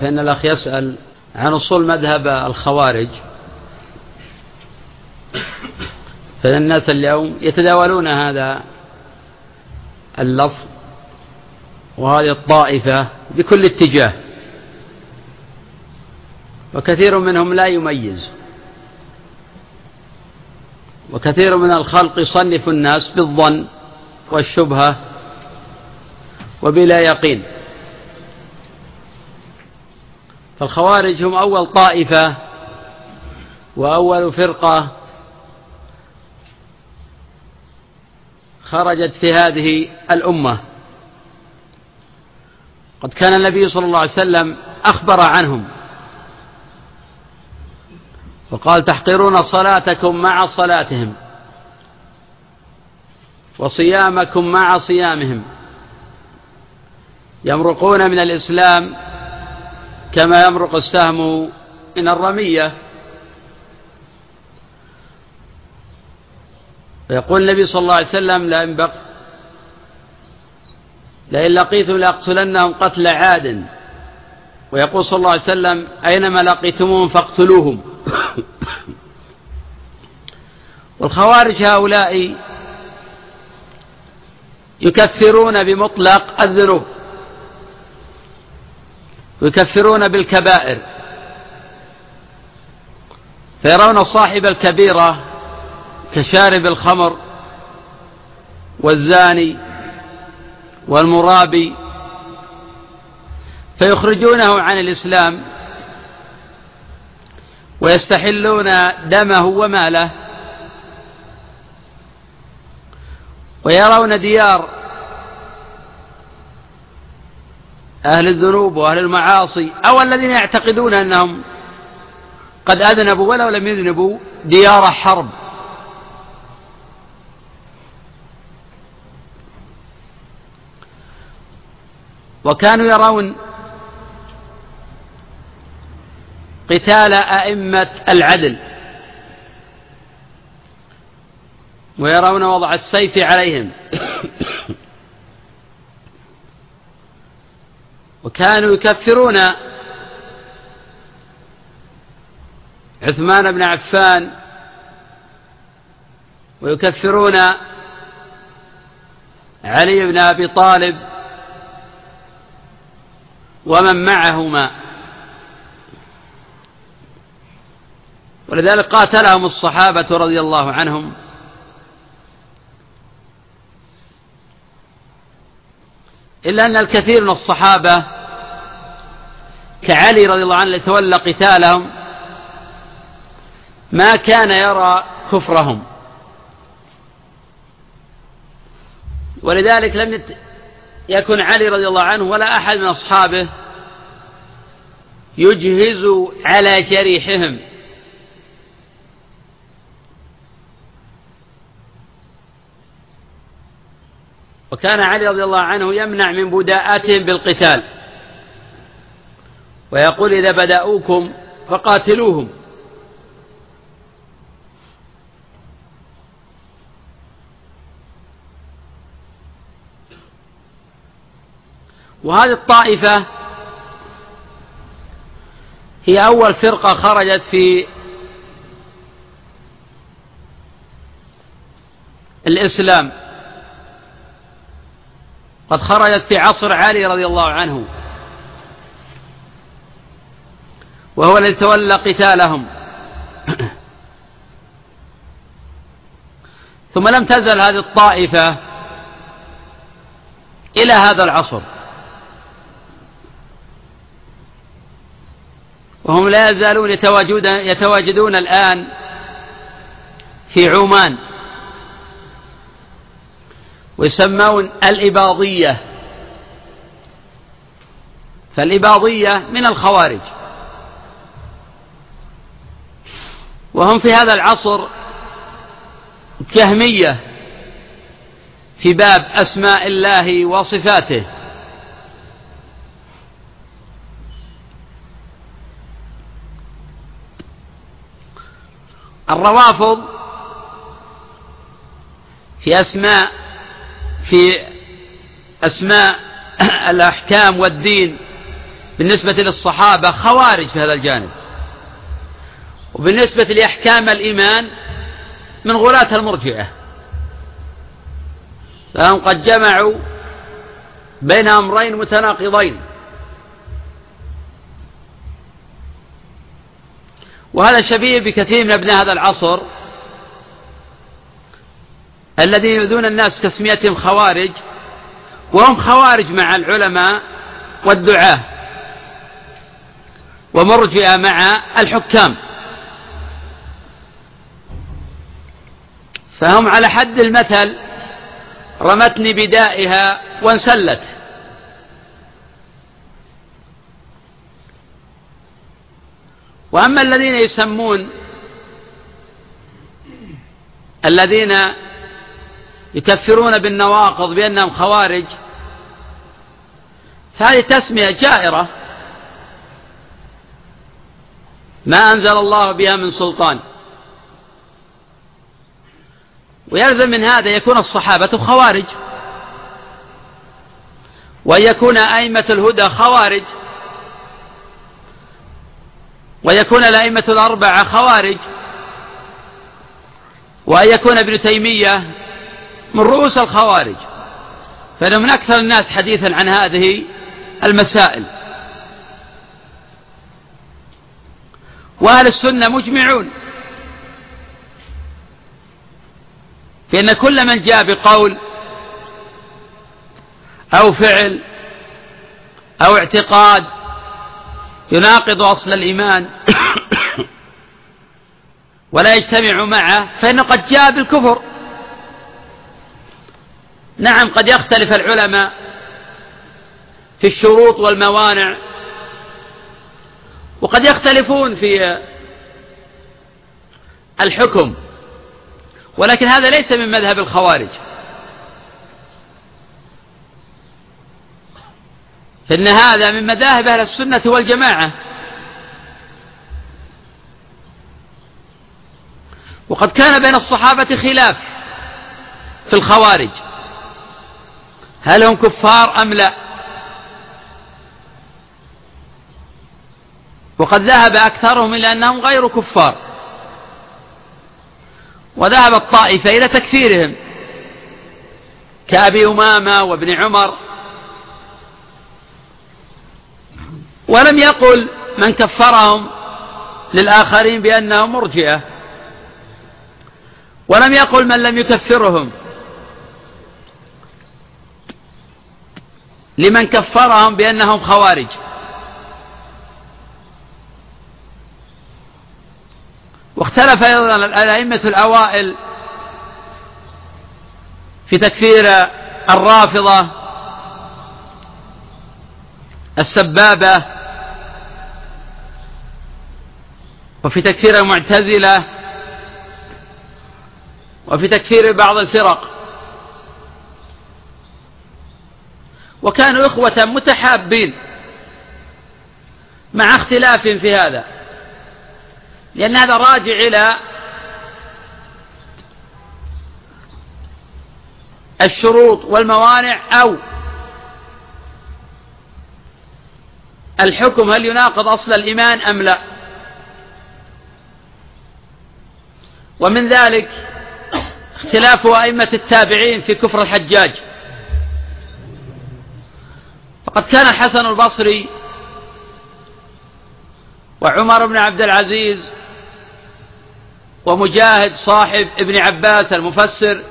فإن الأخ يسأل عن أصول مذهب الخوارج. فإن الناس اليوم يتداولون هذا اللفظ وهذه الطائفة بكل اتجاه. وكثير منهم لا يميز. وكثير من الخلق يصنف الناس بالظن والشبهة وبلا يقين. فالخوارج هم أول طائفة وأول فرقة خرجت في هذه الأمة. قد كان النبي صلى الله عليه وسلم أخبر عنهم وقال تحقرون صلاتكم مع صلاتهم وصيامكم مع صيامهم يمرقون من الإسلام كما يمرق السهم من الرمية. ويقول النبي صلى الله عليه وسلم لئن بق لئن لقيتم لأقتلنهم قتل عاد. ويقول صلى الله عليه وسلم أينما لقيتموهم فاقتلوهم. والخوارج هؤلاء يكفرون بمطلق الذنوب. ويكفرون بالكبائر. فيرون صاحب الكبيرة كشارب الخمر والزاني والمرابي فيخرجونه عن الإسلام ويستحلون دمه وماله ويرون ديار أهل الذنوب وأهل المعاصي أو الذين يعتقدون أنهم قد أذنبوا ولو لم يذنبوا ديار حرب. وكانوا يرون قتال أئمة العدل ويرون وضع السيف عليهم. وكانوا يكفرون. عثمان بن عفان ويكفرون. علي بن أبي طالب ومن معهما. ولذلك قاتلهم الصحابة رضي الله عنهم. إلا أن الكثير من الصحابة كعلي رضي الله عنه الذي تولى قتالهم ما كان يرى كفرهم. ولذلك لم يكن علي رضي الله عنه ولا أحد من أصحابه يجهز على جريحهم. وكان علي رضي الله عنه يمنع من بداءاتهم بالقتال. ويقول إذا بدأوكم فقاتلوهم. وهذه الطائفة هي أول فرقة خرجت في الإسلام. قد خرجت في عصر علي رضي الله عنه. وهو الذي تولى قتالهم. ثم لم تزل هذه الطائفة إلى هذا العصر. وهم لا يزالون يتواجدون الآن في عمان. ويسمون الإباضية. فالإباضية من الخوارج. وهم في هذا العصر جهمية في باب أسماء الله وصفاته. الروافض في أسماء في أسماء الأحكام والدين بالنسبة للصحابة خوارج في هذا الجانب. وبالنسبة لأحكام الإيمان من غلاة المرجئة. فهم قد جمعوا بين أمرين متناقضين. وهذا شبيه بكثير من أبناء هذا العصر الذين يؤذون الناس بتسميتهم خوارج وهم خوارج مع العلماء والدعاة ومرجئة مع الحكام. فهم على حد المثل رمتني بدائها وانسلت. وأما الذين يسمون الذين يكفرون بالنواقض بأنهم خوارج فهذه تسمية جائرة. ما أنزل الله بها من سلطان. ويلزم من هذا يكون الصحابة خوارج. وأن يكون أئمة الهدى خوارج. ويكون الأئمة الأربعة خوارج. وأن يكون ابن تيمية من رؤوس الخوارج. فإنه من أكثر الناس حديثا عن هذه المسائل. وأهل السنة مجمعون. في أن كل من جاء بقول أو فعل أو اعتقاد يناقض أصل الإيمان ولا يجتمع معه فإنه قد جاء بالكفر. نعم قد يختلف العلماء في الشروط والموانع وقد يختلفون في الحكم. ولكن هذا ليس من مذهب الخوارج. فإن هذا من مذاهب أهل السنة والجماعة. وقد كان بين الصحابة خلاف في الخوارج. هل هم كفار أم لا؟ وقد ذهب أكثرهم إلى أنهم غير كفار. وذهب الطائفة إلى تكفيرهم كأبي أمامة وابن عمر. ولم يقل من كفرهم للآخرين بأنهم مرجئة. ولم يقل من لم يكفرهم لمن كفرهم بأنهم خوارج. واختلف أيضا الأئمة الأوائل في تكفير الرافضة السبابة وفي تكفير المعتزلة وفي تكفير بعض الفرق. وكانوا إخوة متحابين مع اختلاف في هذا. لأن هذا راجع إلى الشروط والموانع أو الحكم هل يناقض أصل الإيمان أم لا. ومن ذلك اختلاف أئمة التابعين في كفر الحجاج. فقد كان الحسن البصري وعمر بن عبد العزيز ومجاهد صاحب ابن عباس المفسر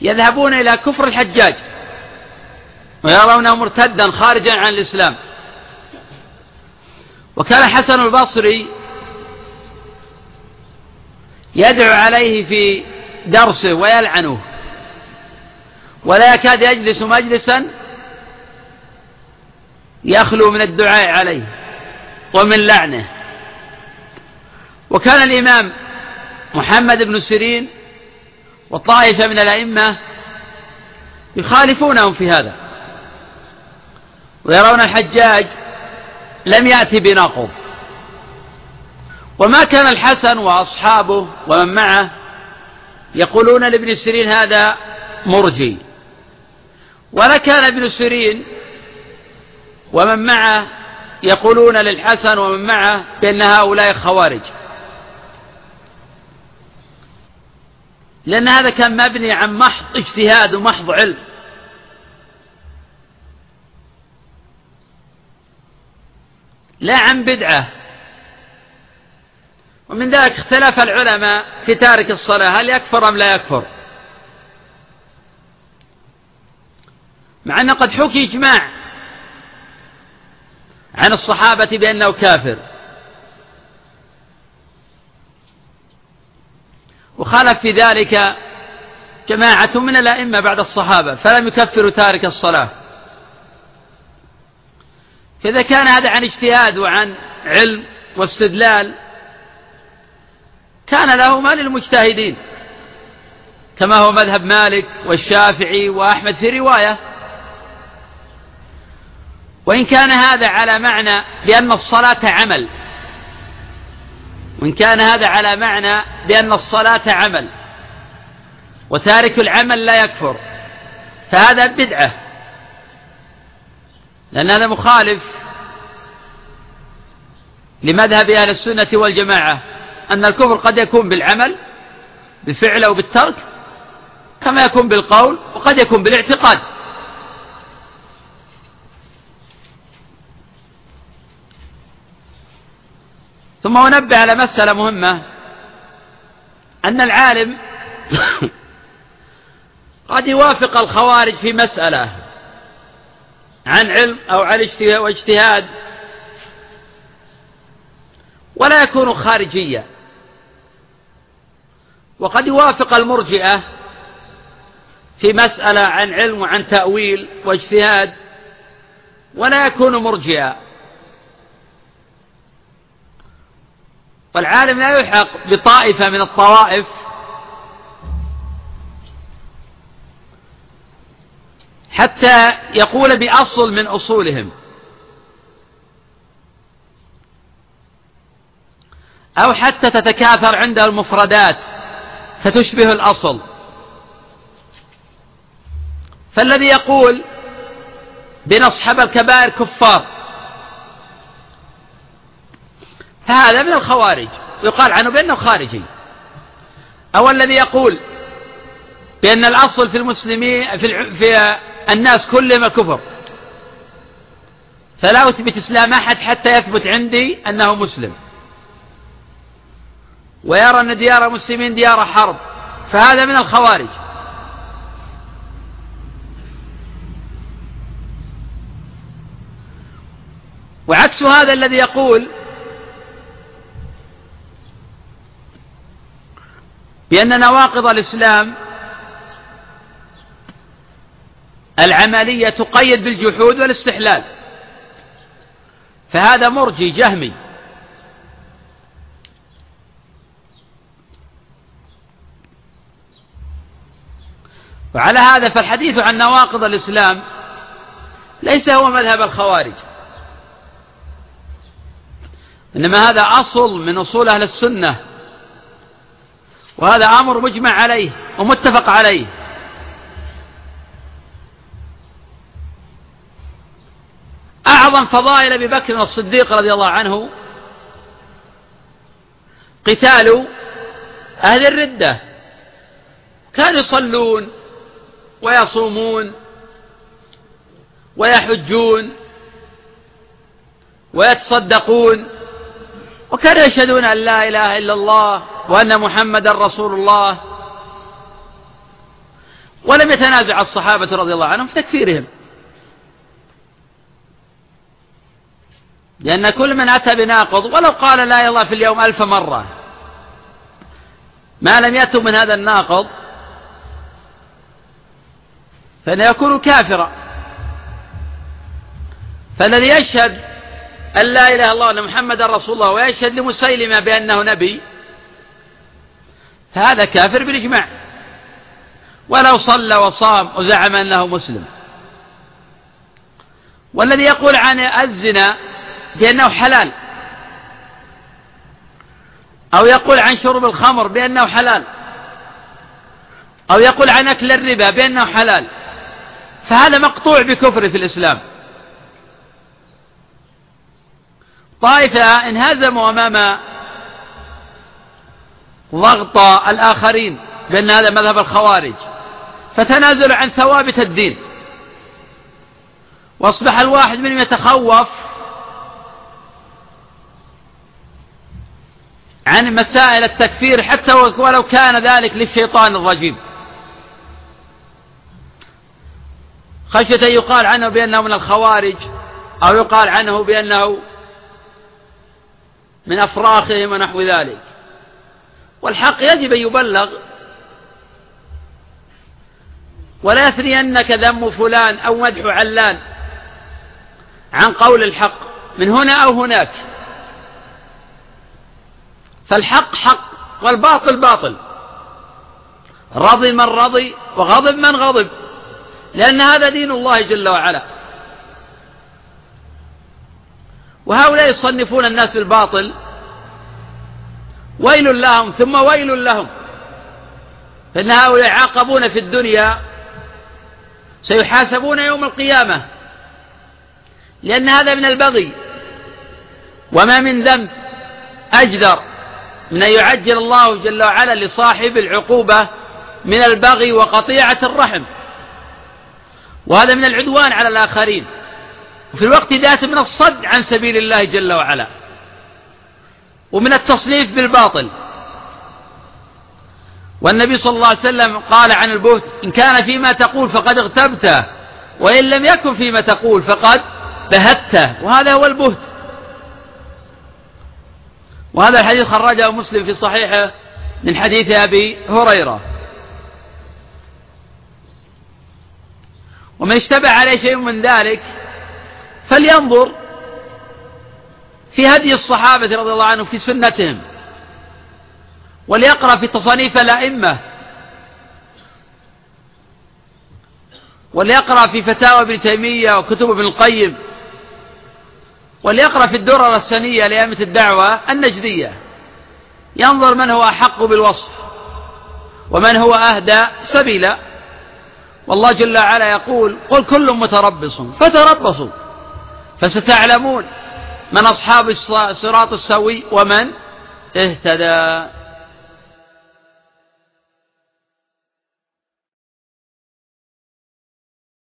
يذهبون إلى كفر الحجاج ويرونه مرتدا خارجا عن الإسلام. وكان حسن البصري يدعو عليه في درسه ويلعنه. ولا يكاد يجلس مجلسا يخلو من الدعاء عليه ومن لعنه. وكان الإمام محمد بن سيرين وطائفة من الأئمة يخالفونهم في هذا ويرون الحجاج لم يأتي بناقض وما كان الحسن وأصحابه ومن معه يقولون لابن سيرين هذا مرجي. ولا كان ابن سيرين ومن معه يقولون للحسن ومن معه بأن هؤلاء خوارج. لأن هذا كان مبني عن محض اجتهاد ومحض علم. لا عن بدعة. ومن ذلك اختلف العلماء في تارك الصلاة هل يكفر أم لا يكفر؟ مع أنه قد حكي إجماع عن الصحابة بأنه كافر. وخالف في ذلك جماعة من الأئمة بعد الصحابة فلم يكفروا تارك الصلاة. فإذا كان هذا عن اجتهاد وعن علم واستدلال كان له ما للمجتهدين كما هو مذهب مالك والشافعي وأحمد في رواية. وإن كان هذا على معنى بأن الصلاة عمل وإن كان هذا على معنى بأن الصلاة عمل وتارك العمل لا يكفر فهذا بدعة لأن هذا مخالف لمذهب أهل السنة والجماعة. أن الكفر قد يكون بالعمل بالفعل أو بالترك كما يكون بالقول وقد يكون بالإعتقاد. ثم أنبه على مسألة مهمة. أن العالم قد يوافق الخوارج في مسألة عن علم أو عن اجتهاد ولا يكون خارجيا وقد يوافق المرجئة في مسألة عن علم وعن تأويل واجتهاد ولا يكون مرجئا والعالم لا يلحق بطائفة من الطوائف. حتى يقول بأصل من أصولهم. أو حتى تتكاثر عنده المفردات فتشبه الأصل. فالذي يقول بأن أصحاب الكبائر كفار فهذا من الخوارج. يقال عنه بأنه خارجي. أو الذي يقول بأن الأصل في المسلمين في, في الناس كلهم الكفر فلا أثبت إسلام أحد حتى يثبت عندي أنه مسلم. ويرى أن ديار المسلمين ديار حرب. فهذا من الخوارج. وعكس هذا الذي يقول بأن نواقض الإسلام العملية تقيد بالجحود والاستحلال. فهذا مرجي جهمي. وعلى هذا فالحديث عن نواقض الإسلام ليس هو مذهب الخوارج. إنما هذا أصل من أصول أهل السنة. وهذا أمر مجمع عليه ومتفق عليه. أعظم فضائل أبي بكر الصديق رضي الله عنه قتال أهل الردة. كانوا يصلون ويصومون ويحجون ويتصدقون. وكانوا يشهدون أن لا إله إلا الله وأن محمدا رسول الله. ولم يتنازع الصحابة رضي الله عنهم في تكفيرهم. لأن كل من أتى بناقض ولو قال لا الله في اليوم ألف مرة. ما لم يأتوا من هذا الناقض فإنه يكون كافرا. فالذي يشهد أن لا إله إلا الله وأن محمدا رسول الله ويشهد لمسيلمة بأنه نبي فهذا كافر بالإجماع. ولو صلى وصام وزعم أنه مسلم. والذي يقول عن الزنا بأنه حلال. أو يقول عن شرب الخمر بأنه حلال. أو يقول عن أكل الربا بأنه حلال. فهذا مقطوع بكفره في الإسلام. طائفة انهزموا أمام ضغط الآخرين بأن هذا مذهب الخوارج. فتنازلوا عن ثوابت الدين. وأصبح الواحد منهم يتخوف عن مسائل التكفير حتى ولو كان ذلك للشيطان الرجيم. خشية أن يقال عنه بأنه من الخوارج أو يقال عنه بأنه من أفراخهم ونحو ذلك. والحق يجب أن يبلغ. ولا يثرينك ذم فلان أو مدح علان عن قول الحق من هنا أو هناك. فالحق حق والباطل باطل. رضي من رضي وغضب من غضب لأن هذا دين الله جل وعلا. وهؤلاء يصنفون الناس بالباطل ويل لهم ثم ويل لهم. فإن هؤلاء يعاقبون في الدنيا سيحاسبون يوم القيامة. لأن هذا من البغي. وما من ذنب أجدر من أن يعجل الله جل وعلا لصاحب العقوبة من البغي وقطيعة الرحم. وهذا من العدوان على الآخرين. وفي الوقت ذاته من الصد عن سبيل الله جل وعلا. ومن التصنيف بالباطل. والنبي صلى الله عليه وسلم قال عن البهت إن كان فيما تقول فقد اغتبته وإن لم يكن فيما تقول فقد بهته وهذا هو البهت. وهذا الحديث خرجه مسلم في صحيحه من حديث أبي هريرة. ومن اشتبه عليه شيء من ذلك فلينظر في هدي الصحابة رضي الله عنهم في سنتهم وليقرأ في تصانيف الأئمة وليقرأ في فتاوى ابن تيمية وكتب ابن القيم وليقرأ في الدرر السنية لأئمة الدعوة النجدية. ينظر من هو أحق بالوصف ومن هو أهدى سبيلا. والله جل وعلا يقول قل كل متربص فتربصوا فستعلمون من أصحاب الصراط السوي ومن اهتدى.